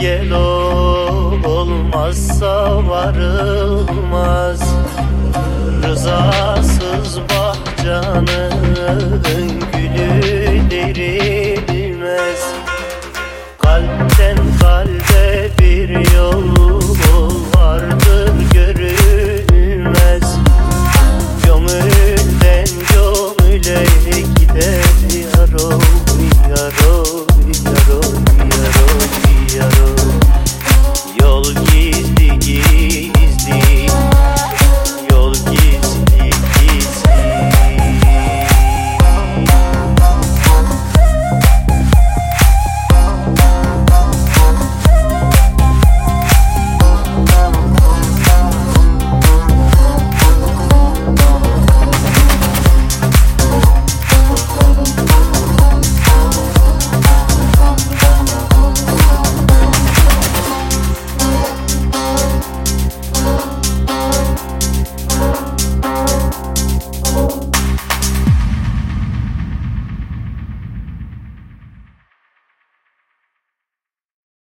gel ol, olmazsa varılmaz. Rızasız bahçanın gülü derilmez Kalpten kalbe bir yol vardır.